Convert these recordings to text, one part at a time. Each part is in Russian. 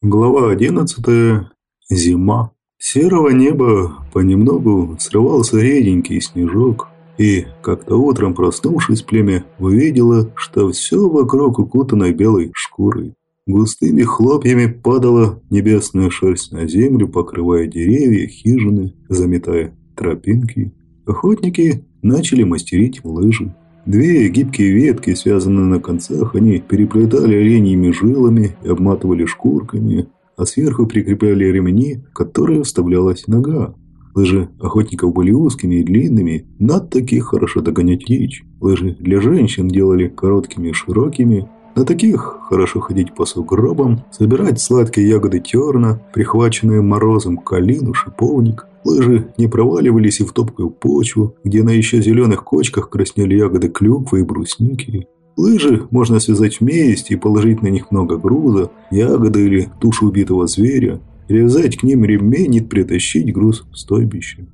Глава 11. Зима. Серого неба понемногу срывался реденький снежок, и как-то утром, проснувшись, племя увидело, что все вокруг укутано белой шкурой. Густыми хлопьями падала небесная шерсть на землю, покрывая деревья, хижины, заметая тропинки. Охотники начали мастерить лыжи. Две гибкие ветки, связанные на концах, они переплетали оленьими жилами и обматывали шкурками, а сверху прикрепляли ремни, в которые вставлялась нога. Лыжи охотников были узкими и длинными, над таких хорошо догонять дичь. Лыжи для женщин делали короткими и широкими, на таких хорошо ходить по сугробам, собирать сладкие ягоды терна, прихваченные морозом калину, шиповник. Лыжи не проваливались и в топкую почву, где на еще зеленых кочках краснели ягоды клюквы и брусники. Лыжи можно связать вместе и положить на них много груза, ягоды или тушу убитого зверя, или взять к ним ремень и притащить груз в стойбище.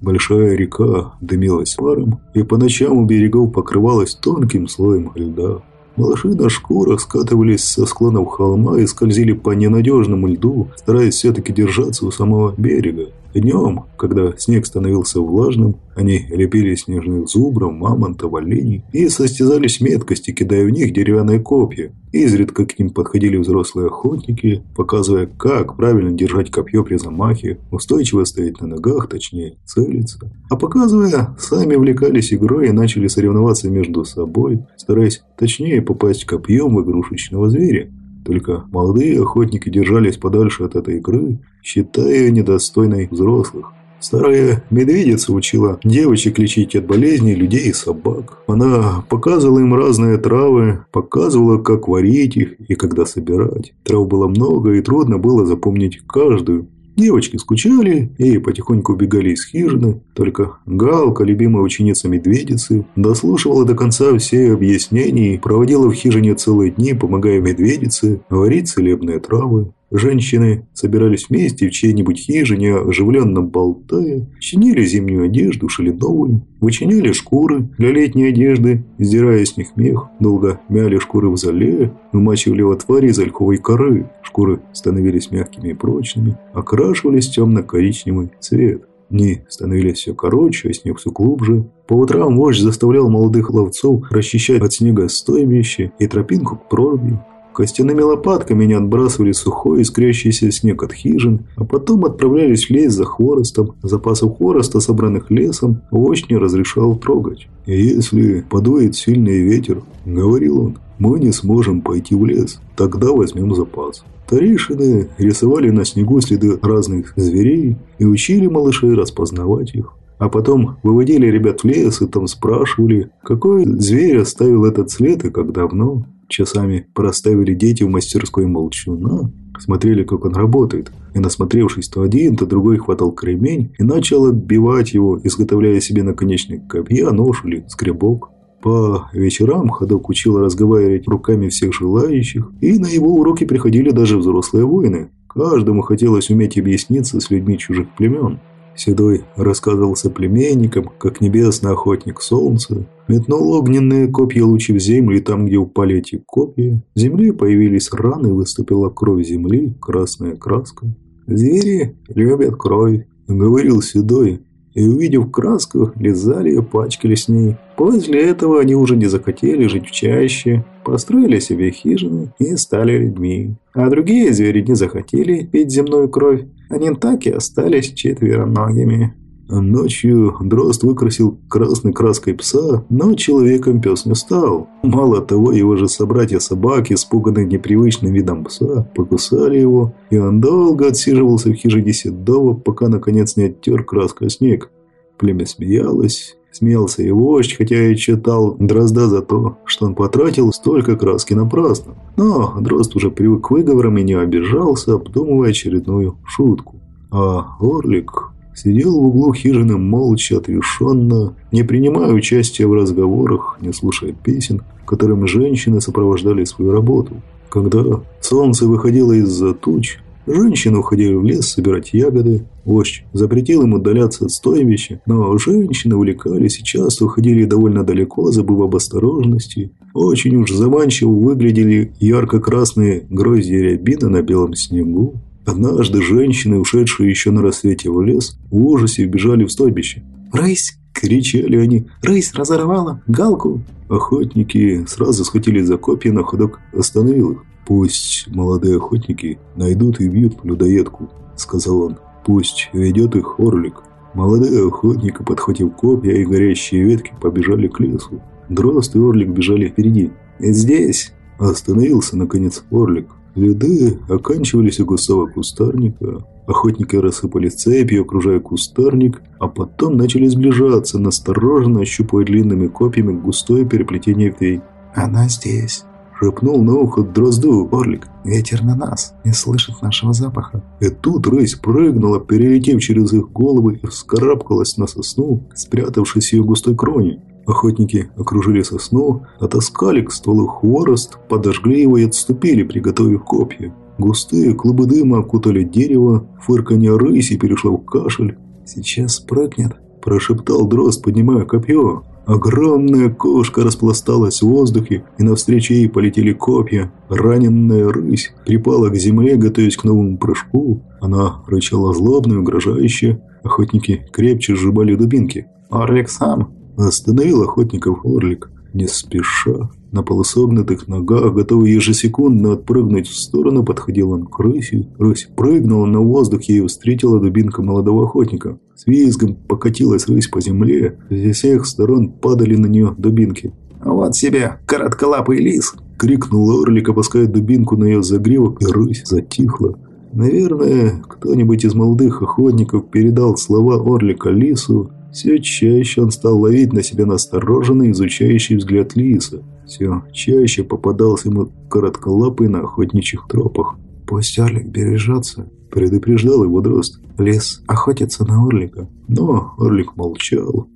Большая река дымилась паром, и по ночам у берегов покрывалась тонким слоем льда. Малыши на шкурах скатывались со склонов холма и скользили по ненадежному льду, стараясь все-таки держаться у самого берега. Днем, когда снег становился влажным, они лепили снежных зубров, мамонтов, оленей и состязались меткости, кидая в них деревянные копья. Изредка к ним подходили взрослые охотники, показывая, как правильно держать копье при замахе, устойчиво стоять на ногах, точнее целиться. А показывая, сами увлекались игрой и начали соревноваться между собой, стараясь точнее попасть копьем в игрушечного зверя. Только молодые охотники держались подальше от этой игры, считая ее недостойной взрослых. Старая медведица учила девочек лечить от болезней людей и собак. Она показывала им разные травы, показывала, как варить их и когда собирать. Трав было много, и трудно было запомнить каждую. Девочки скучали и потихоньку убегали из хижины. Только Галка, любимая ученица медведицы, дослушивала до конца все объяснения и проводила в хижине целые дни, помогая медведице варить целебные травы. Женщины собирались вместе в чьей-нибудь хижине, оживленно болтая, чинили зимнюю одежду, шили новую, вычиняли шкуры для летней одежды, сдирая с них мех, долго мяли шкуры в зале, вымачивали в отваре из ольховой коры. Шкуры становились мягкими и прочными, окрашивались в темно-коричневый цвет. Дни становились все короче, а снег все глубже. По утрам вождь заставлял молодых ловцов расчищать от снега стойбище и тропинку к проруби. Костяными лопатками они отбрасывали сухой, искрящийся снег от хижин, а потом отправлялись в лес за хворостом. Запасов хвороста, собранных лесом, вождь не разрешал трогать. Если подует сильный ветер, говорил он, мы не сможем пойти в лес, тогда возьмем запас. Старейшины рисовали на снегу следы разных зверей и учили малышей распознавать их. А потом выводили ребят в лес и там спрашивали, какой зверь оставил этот след и как давно. Часами проставили дети в мастерской молчуна, смотрели, как он работает, и, насмотревшись то один, то другой хватал кремень и начал отбивать его, изготовляя себе наконечник копья, нож или скребок. По вечерам ходок учил разговаривать руками всех желающих, и на его уроки приходили даже взрослые воины. Каждому хотелось уметь объясниться с людьми чужих племен. Седой рассказывал соплеменникам, как небесный охотник солнца метнул огненные копья лучи в землю, и там, где упали эти копья, в земле появились раны, выступила кровь земли, красная краска. «Звери любят кровь», — говорил Седой, и, увидев краску, лизали ее, пачкали с ней. После этого они уже не захотели жить в чаще, построили себе хижины и стали людьми. А другие звери не захотели пить земную кровь, они так и остались четвероногими. Ночью дрозд выкрасил красной краской пса, но человеком пес не стал. Мало того, его же собратья-собаки, испуганные непривычным видом пса, покусали его, и он долго отсиживался в хижине Седова, пока наконец не оттер краской снег. Племя смеялось, смеялся и вождь, хотя и читал Дрозда за то, что он потратил столько краски напрасно. Но Дрозд уже привык к выговорам и не обижался, обдумывая очередную шутку. А Орлик Сидел в углу хижины молча, отрешенно, не принимая участия в разговорах, не слушая песен, которыми женщины сопровождали свою работу. Когда солнце выходило из-за туч, Женщины уходили в лес собирать ягоды. Вождь запретил им удаляться от стойбища, но женщины увлекались и часто уходили довольно далеко, забыв об осторожности. Очень уж заманчиво выглядели ярко-красные гроздья рябины на белом снегу. Однажды женщины, ушедшие еще на рассвете в лес, в ужасе бежали в стойбище. «Рысь!» – кричали они. «Рысь разорвала галку!» Охотники сразу схватили за копья, но ходок остановил их. «Пусть молодые охотники найдут и бьют людоедку», – сказал он. «Пусть ведет их Орлик». Молодые охотники, подхватив копья и горящие ветки, побежали к лесу. Дрозд и Орлик бежали впереди. «Здесь!» – остановился, наконец, Орлик. Следы оканчивались у густого кустарника. Охотники рассыпали цепью, окружая кустарник, а потом начали сближаться, настороженно ощупывая длинными копьями густое переплетение ветвей. «Она здесь!» Шепнул на ухо дрозду Орлик. «Ветер на нас, не слышит нашего запаха». И тут рысь прыгнула, перелетев через их головы и вскарабкалась на сосну, спрятавшись в ее густой кроне. Охотники окружили сосну, отаскали к стволу хворост, подожгли его и отступили, приготовив копья. Густые клубы дыма окутали дерево, фырканье рыси перешло в кашель. «Сейчас прыгнет», – прошептал дрозд, поднимая копье. Огромная кошка распласталась в воздухе, и навстречу ей полетели копья. Раненная рысь припала к земле, готовясь к новому прыжку. Она рычала злобно и угрожающе. Охотники крепче сжимали дубинки. «Орлик сам!» Остановил охотников Орлик. Не спеша, на полусогнутых ногах, готовый ежесекундно отпрыгнуть в сторону, подходил он к рыси. Рысь прыгнула на воздухе и встретила дубинка молодого охотника. С визгом покатилась рысь по земле, со всех сторон падали на нее дубинки. «Вот себе, коротколапый лис!» — крикнул Орлик, опуская дубинку на ее загривок, и рысь затихла. Наверное, кто-нибудь из молодых охотников передал слова Орлика лису, все чаще он стал ловить на себя настороженный, изучающий взгляд лиса. Все чаще попадался ему коротколапый на охотничьих тропах. «Пусть Орлик бережется», – предупреждал его дрозд. «Лис охотится на Орлика». Но Орлик молчал.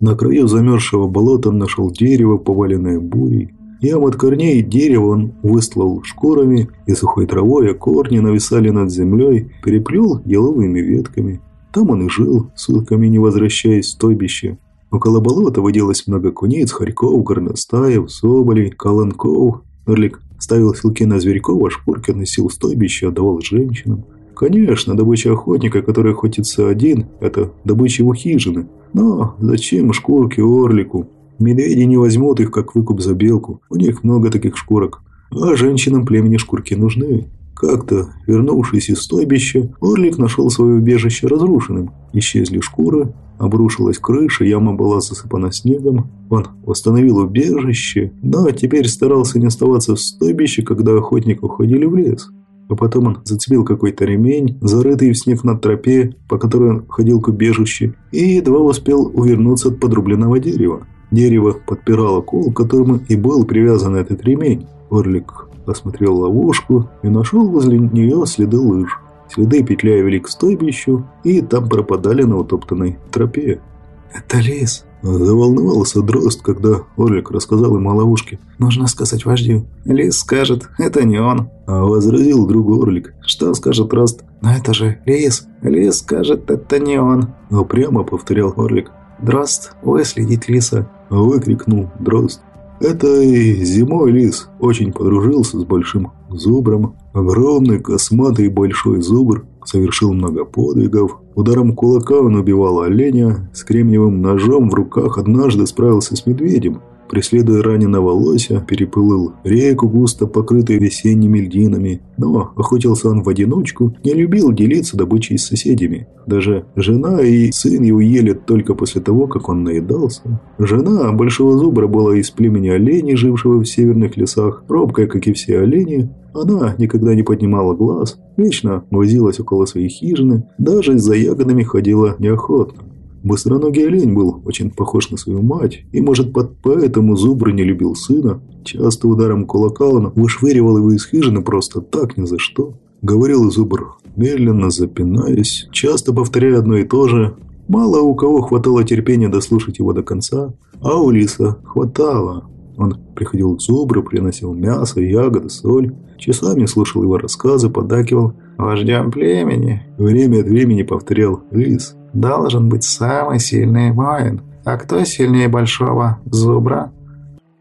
На краю замерзшего болота он нашел дерево, поваленное бурей. Ям от корней дерева он выстлал шкурами и сухой травой, а корни нависали над землей, переплел еловыми ветками. Там он и жил, сутками не возвращаясь в стойбище. Около болота водилось много куниц, хорьков, горностаев, соболей, колонков. Орлик ставил силки на зверьков, а шкурки носил в стойбище, отдавал женщинам. Конечно, добыча охотника, который охотится один, это добыча его хижины. Но зачем шкурки орлику? Медведи не возьмут их, как выкуп за белку. У них много таких шкурок. А женщинам племени шкурки нужны. Как-то, вернувшись из стойбища, Орлик нашел свое убежище разрушенным. Исчезли шкуры, обрушилась крыша, яма была засыпана снегом. Он восстановил убежище, но теперь старался не оставаться в стойбище, когда охотники уходили в лес. А потом он зацепил какой-то ремень, зарытый в снег на тропе, по которой он ходил к убежищу, и едва успел увернуться от подрубленного дерева. Дерево подпирало кол, к которому и был привязан этот ремень. Орлик осмотрел ловушку и нашел возле нее следы лыж. Следы петляя вели к стойбищу, и там пропадали на утоптанной тропе. «Это лис!» Заволновался дрозд, когда Орлик рассказал ему о ловушке. «Нужно сказать вождю». «Лис скажет, это не он». А возразил другой Орлик. «Что скажет Рост?» «Но это же лис». «Лис скажет, это не он». Прямо повторял Орлик. «Дрозд, выследить лиса». Выкрикнул Дрозд. Этой зимой лис очень подружился с большим зубром. Огромный, косматый большой зубр совершил много подвигов. Ударом кулака он убивал оленя, с кремниевым ножом в руках однажды справился с медведем. Преследуя раненого лося, переплыл реку, густо покрытой весенними льдинами. Но охотился он в одиночку, не любил делиться добычей с соседями. Даже жена и сын его ели только после того, как он наедался. Жена Большого Зубра была из племени оленей, жившего в северных лесах, робкая, как и все олени. Она никогда не поднимала глаз, вечно возилась около своей хижины, даже за ягодами ходила неохотно. Быстроногий олень был очень похож на свою мать, и, может, под поэтому Зубр не любил сына. Часто ударом кулака он вышвыривал его из хижины просто так, ни за что. Говорил Зубр, медленно запинаясь, часто повторяя одно и то же. Мало у кого хватало терпения дослушать его до конца, а у Лиса хватало. Он приходил к Зубру, приносил мясо, ягоды, соль. Часами слушал его рассказы, подакивал, вождем племени, время от времени повторял Лис. Должен быть самый сильный воин. А кто сильнее большого зубра?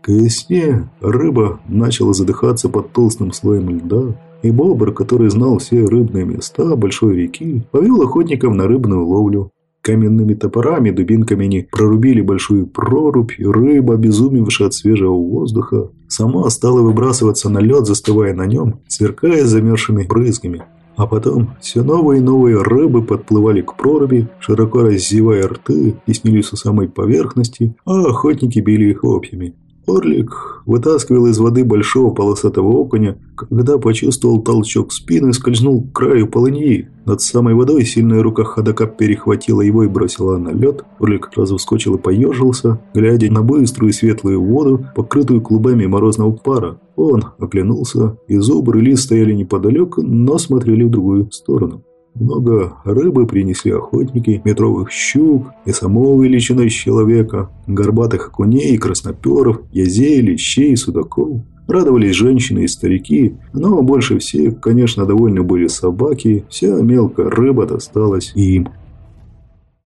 К весне рыба начала задыхаться под толстым слоем льда, и бобр, который знал все рыбные места большой реки, повел охотников на рыбную ловлю. Каменными топорами, дубинками они прорубили большую прорубь, рыба, обезумевшая от свежего воздуха, сама стала выбрасываться на лед, застывая на нем, сверкая замерзшими брызгами. А потом все новые и новые рыбы подплывали к проруби, широко раздевая рты и снились у самой поверхности, а охотники били их копьями. Орлик вытаскивал из воды большого полосатого окуня, когда почувствовал толчок и скользнул к краю полыньи. Над самой водой сильная рука ходока перехватила его и бросила на лед. Орлик сразу вскочил и поежился, глядя на быструю светлую воду, покрытую клубами морозного пара. Он оглянулся, и зубр и стояли неподалеку, но смотрели в другую сторону. Много рыбы принесли охотники, метровых щук и самого величиной человека, горбатых окуней красноперов, язей, лещей судаков. Радовались женщины и старики, но больше всех, конечно, довольны были собаки, вся мелкая рыба досталась им.